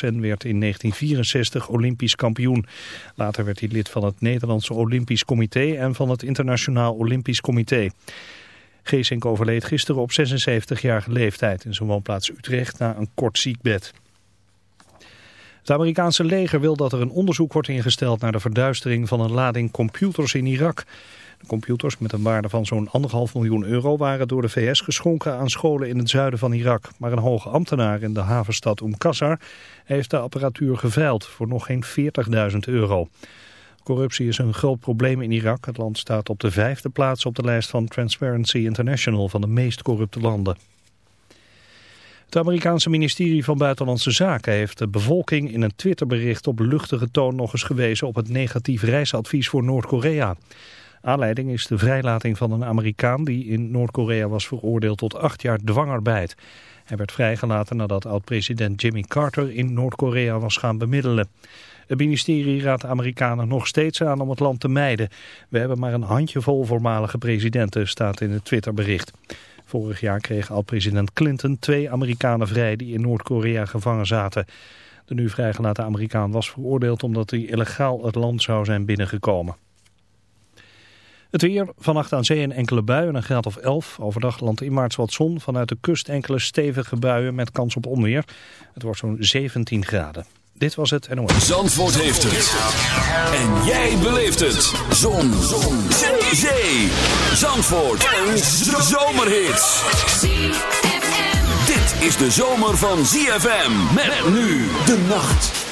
en werd in 1964 Olympisch kampioen. Later werd hij lid van het Nederlandse Olympisch Comité en van het Internationaal Olympisch Comité. Geesink overleed gisteren op 76-jarige leeftijd in zijn woonplaats Utrecht na een kort ziekbed. Het Amerikaanse leger wil dat er een onderzoek wordt ingesteld naar de verduistering van een lading computers in Irak. Computers met een waarde van zo'n anderhalf miljoen euro waren door de VS geschonken aan scholen in het zuiden van Irak. Maar een hoge ambtenaar in de havenstad Qasar heeft de apparatuur geveild voor nog geen 40.000 euro. Corruptie is een groot probleem in Irak. Het land staat op de vijfde plaats op de lijst van Transparency International van de meest corrupte landen. Het Amerikaanse ministerie van Buitenlandse Zaken heeft de bevolking in een Twitterbericht op luchtige toon nog eens gewezen op het negatief reisadvies voor Noord-Korea. Aanleiding is de vrijlating van een Amerikaan die in Noord-Korea was veroordeeld tot acht jaar dwangarbeid. Hij werd vrijgelaten nadat oud-president Jimmy Carter in Noord-Korea was gaan bemiddelen. Het ministerie raadt de Amerikanen nog steeds aan om het land te mijden. We hebben maar een handjevol voormalige presidenten, staat in het Twitterbericht. Vorig jaar kreeg oud-president Clinton twee Amerikanen vrij die in Noord-Korea gevangen zaten. De nu vrijgelaten Amerikaan was veroordeeld omdat hij illegaal het land zou zijn binnengekomen. Het weer, vannacht aan zee en enkele buien, een graad of 11. Overdag landinwaarts wat zon, vanuit de kust enkele stevige buien met kans op onweer. Het wordt zo'n 17 graden. Dit was het NOS. Zandvoort heeft het. En jij beleeft het. Zon. zon. Zee. Zee. Zandvoort. Een zomerhit. Dit is de zomer van ZFM. Met nu de nacht.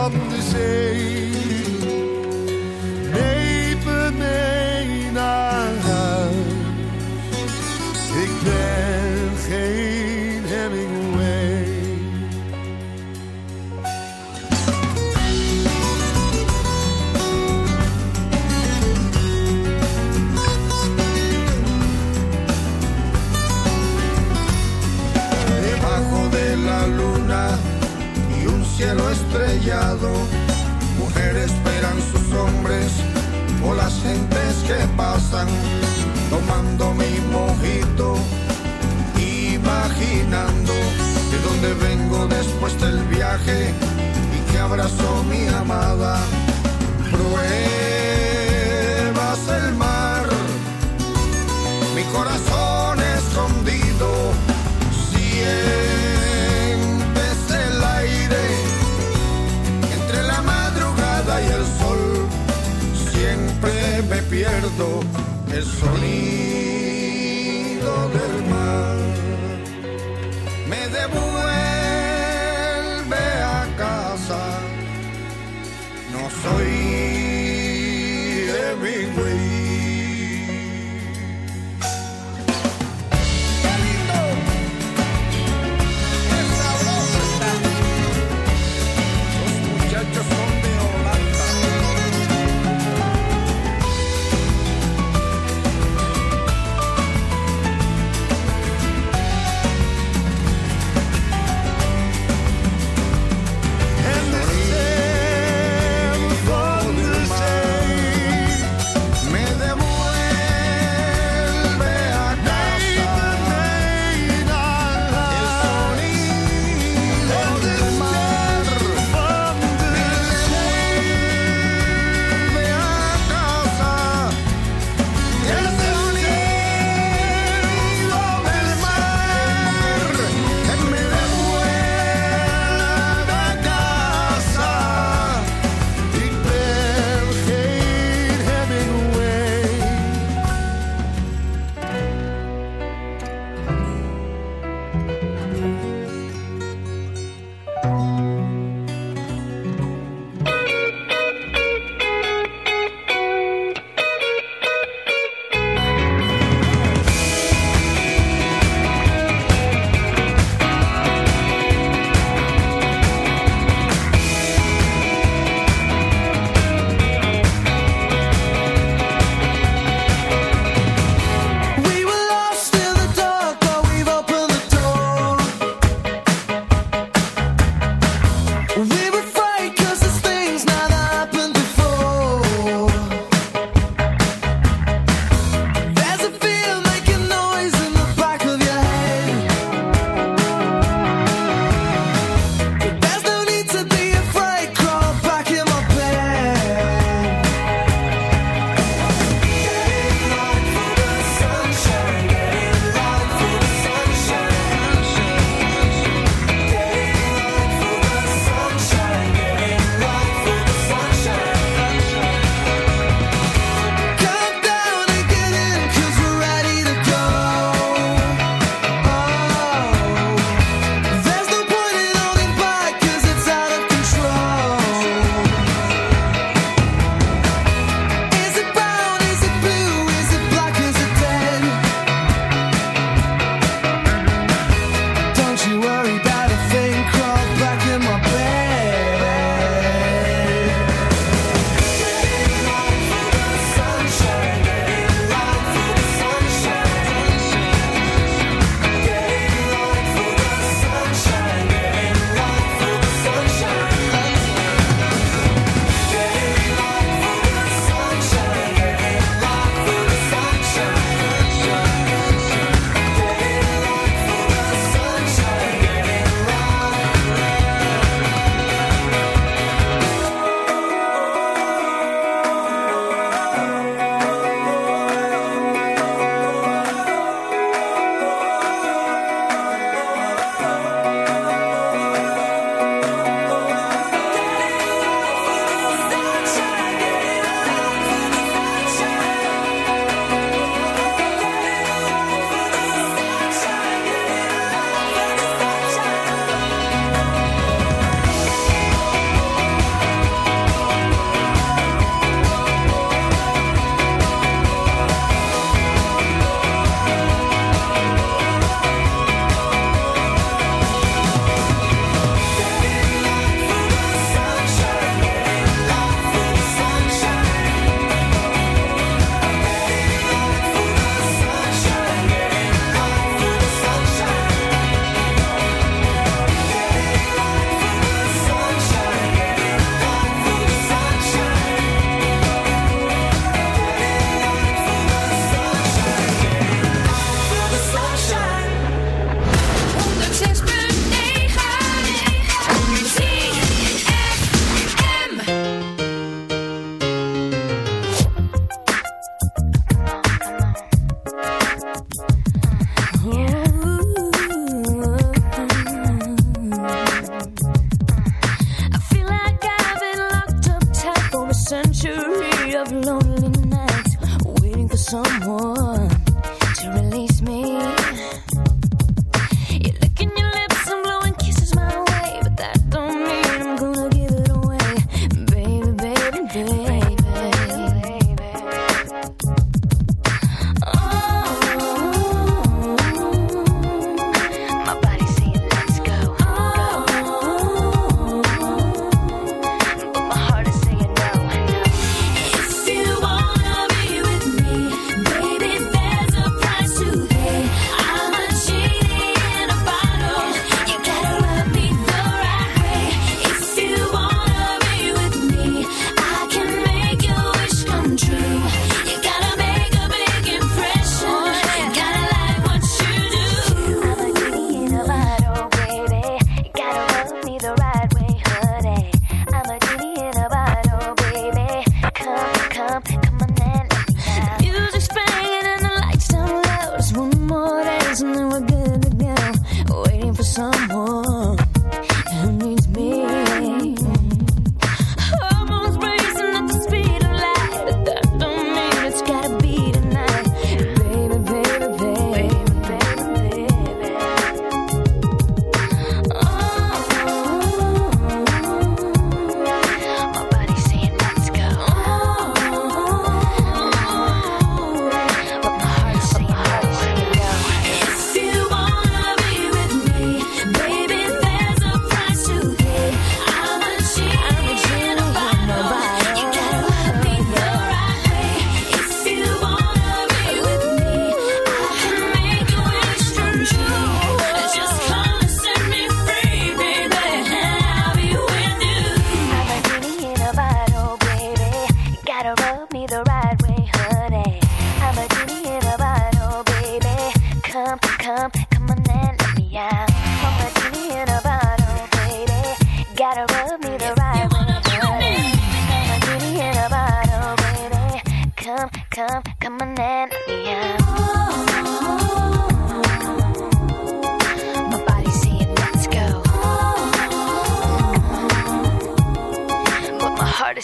van de zee. Neem me mee naar huis. Ik ben geen Hemingway. Debajo de la luna y un cielo estrellado que pasan tomando mi mojito, imaginando de dónde vengo después del viaje y que abrazo mi amada. Pruebas me pierdo el sonido del mar. Me devuelve a casa, no soy Hemingway.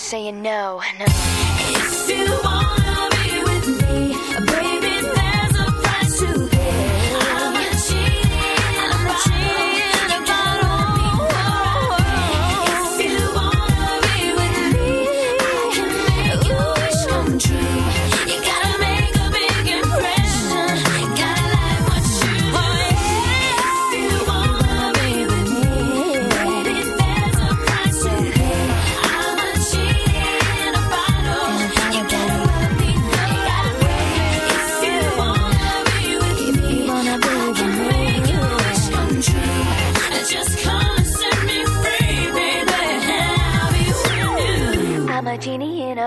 saying no, no. If you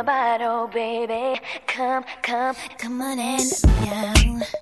Bottle, baby. Come, come, come on in now.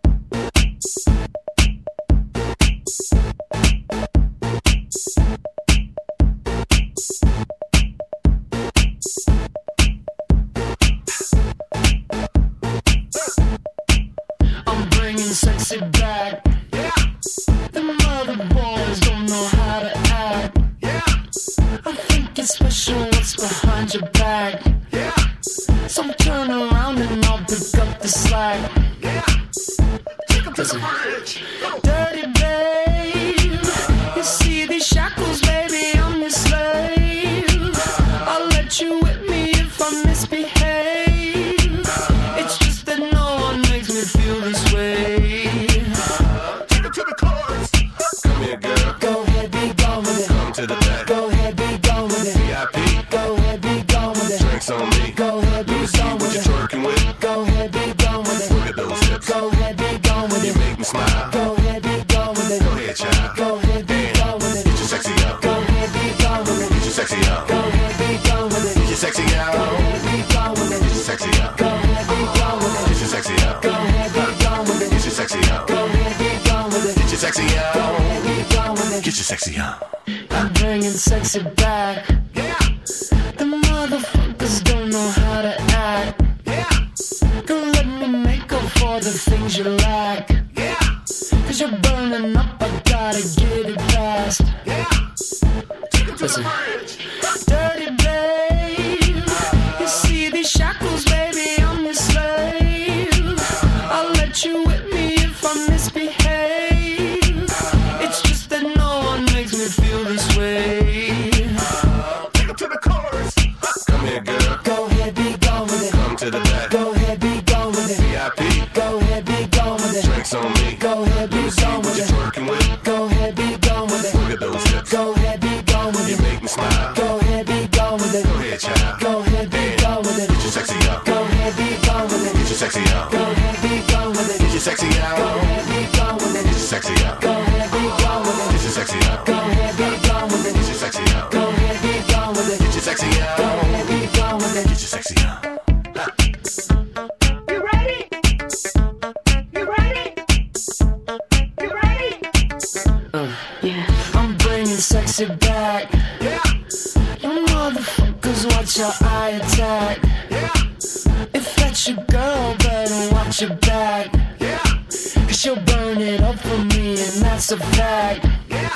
She'll burn it up for me, and that's a fact. yeah.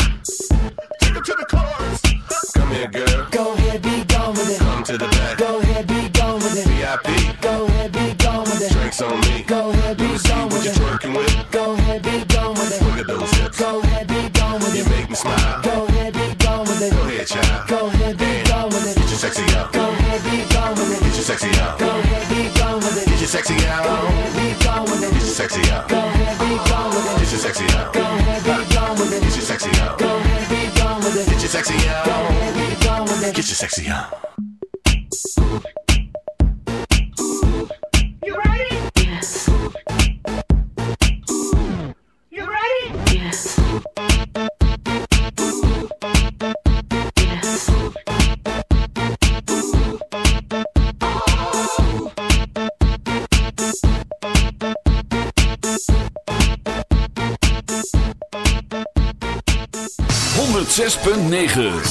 Take it to the chorus. Come here, girl. Go ahead, be gone with it. Come to the back. Go ahead, be gone with it. VIP. Go ahead, be gone with it. Drinks on me. Go ahead, be gone with it. twerking with. Go ahead, be gone with it. Look at those hips. Go ahead, be gone with You make me smile. Go ahead, be gone with it. Go ahead, child. Go ahead, be gone with it. Get your sexy out. Go ahead, be gone with it. Get your sexy out. Go ahead, be gone with it. Get your sexy out. Go ahead, be gone with it. Get your sexy out. Go ahead, gone with it. Get your sexy out. Go ahead, be gone with it. Get your sexy out. Go ahead, be gone with it. Get your sexy Go ahead, be gone with it. Get your sexy out. 9.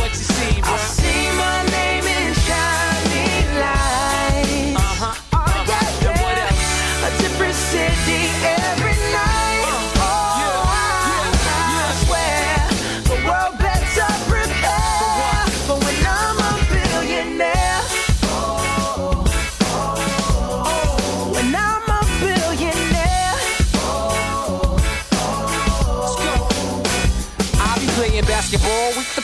basketball the